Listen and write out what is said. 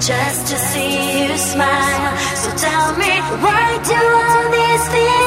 Just to see you smile. So tell me, why do all these things?